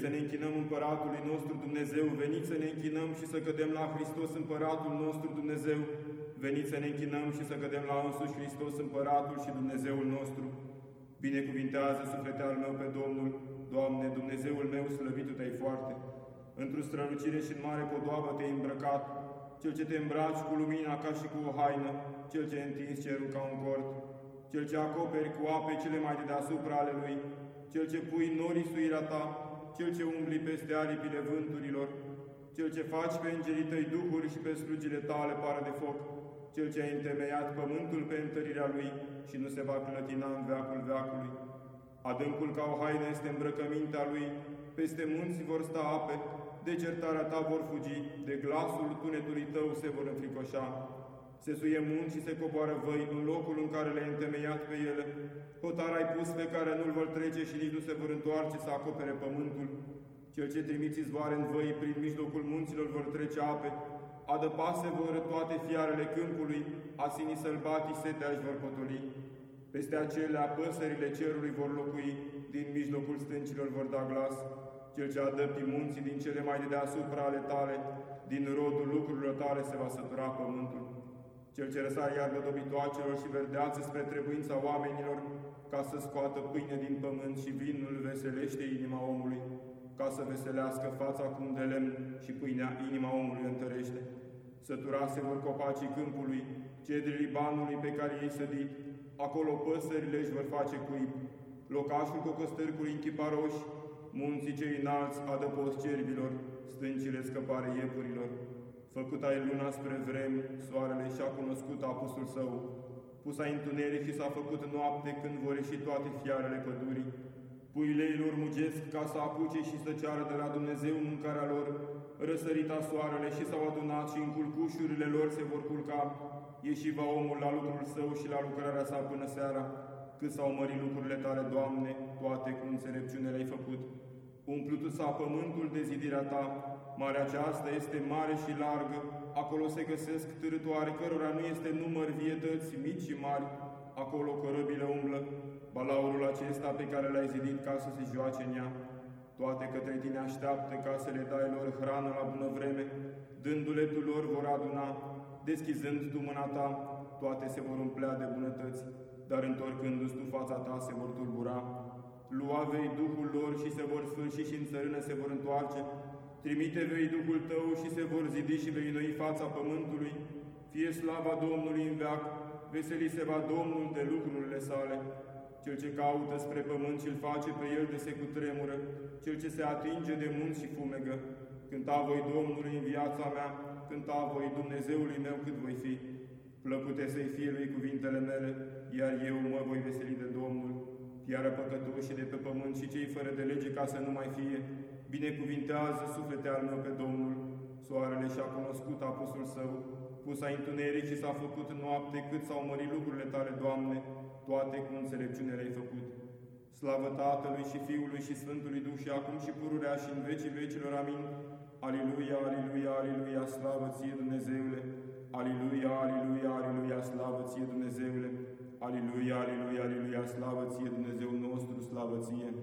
Veniți să ne închinăm Împăratului nostru Dumnezeu, veniți să ne închinăm și să cădem la Hristos Împăratul nostru Dumnezeu, veniți să ne închinăm și să cădem la însuși Hristos Împăratul și Dumnezeul nostru. Binecuvintează suflete al meu pe Domnul, Doamne, Dumnezeul meu, slăvitul te-ai foarte. Într-o strălucire și în mare podoabă te-ai îmbrăcat, Cel ce te îmbraci cu lumina ca și cu o haină, Cel ce întins cerul ca un cort, Cel ce acoperi cu ape cele mai de deasupra ale Lui, Cel ce pui norii suirea ta, Cel ce umbli peste aripile vânturilor, Cel ce faci pe îngerii tăi duhuri și pe slugile tale pară de foc, Cel ce a întemeiat pământul pe întărirea Lui și nu se va clătina în veacul veacului. Adâncul ca o haină este îmbrăcămintea Lui, peste munți vor sta ape, de certarea ta vor fugi, de glasul tunetului tău se vor înfricoșa. Se suie munți și se coboară văi în locul în care le-ai întemeiat pe ele. Hotar ai pus pe care nu-l vor trece și nici nu se vor întoarce să acopere pământul. Cel ce trimiți izvoare în văi, prin mijlocul munților vor trece ape. Adăpase vor toate fiarele câmpului, asinii sălbatii setea își vor potoli. Peste acelea păsările cerului vor locui, din mijlocul stâncilor vor da glas. Cel ce adăpti munții din cele mai de deasupra ale tale, din rodul lucrurilor tale se va sătura pământul. Cel ce răsare iarbă dobitoacelor și verdeață spre trebuința oamenilor, ca să scoată pâine din pământ și vinul veselește inima omului, ca să veselească fața cum de lemn și pâinea inima omului întărește. Săturase vor copacii câmpului, cedrii Libanului pe care ei sădit, acolo păsările își vor face cuib, locașul cocostârcului închiparoși, munții cei înalți adăpost cerbilor, stâncile scăpare iepurilor. Făcut ai luna spre vremi, soarele și-a cunoscut apusul său, pus ai întuneric și s-a făcut noapte când vor ieși toate fiarele pădurii. Puile lor mugesc ca să apuce și să ceară de la Dumnezeu mâncarea lor, răsărita soarele și s-au adunat și în culcușurile lor se vor culca, ieși va omul la lucrul său și la lucrarea sa până seara, cât s-au mărit lucrurile tale, Doamne, toate cu înțelepciune le-ai făcut. Umplutu s-a pământul de zidirea ta, marea aceasta este mare și largă, acolo se găsesc târătoare cărora nu este număr vietăți mici și mari, acolo corăbile umblă, balaurul acesta pe care l-ai zidit ca să se joace în ea. Toate către tine așteaptă ca să le dai lor hrană la bună vreme, dându-le tu lor vor aduna, deschizând tu mâna ta, toate se vor umplea de bunătăți, dar întorcându-ți tu fața ta se vor tulbura. Lua vei Duhul lor și se vor sfârși și în țărână se vor întoarce, trimite vei Duhul tău și se vor zidi și vei noi fața pământului, fie slava Domnului în veac, veseli se va Domnul de lucrurile sale. Cel ce caută spre pământ și-l face pe el de se cutremură, cel ce se atinge de munți și fumegă. Cânta voi Domnului în viața mea, cânta voi Dumnezeului meu cât voi fi. Plăcute să-i fie lui cuvintele mele, iar eu mă voi veseli de Domnul. Fiară păcătoși de pe pământ și cei fără de lege ca să nu mai fie, binecuvintează suflete al meu pe Domnul. Soarele și-a cunoscut apusul său, pus a întuneric și s-a făcut noapte cât s-au mărit lucrurile tale, Doamne, toate cu înțelepciune le-ai făcut. Slavă Tatălui și Fiului și Sfântului Duh și acum și pururea și în vecii vecilor. Amin. Aliluia, aliluia, aliluia, slavă ție Dumnezeule! Aliluia, aliluia, aliluia, slavă ție Dumnezeule! Aliluia, aliluia, aliluia, slavă ție Dumnezeu nostru, slavă ție!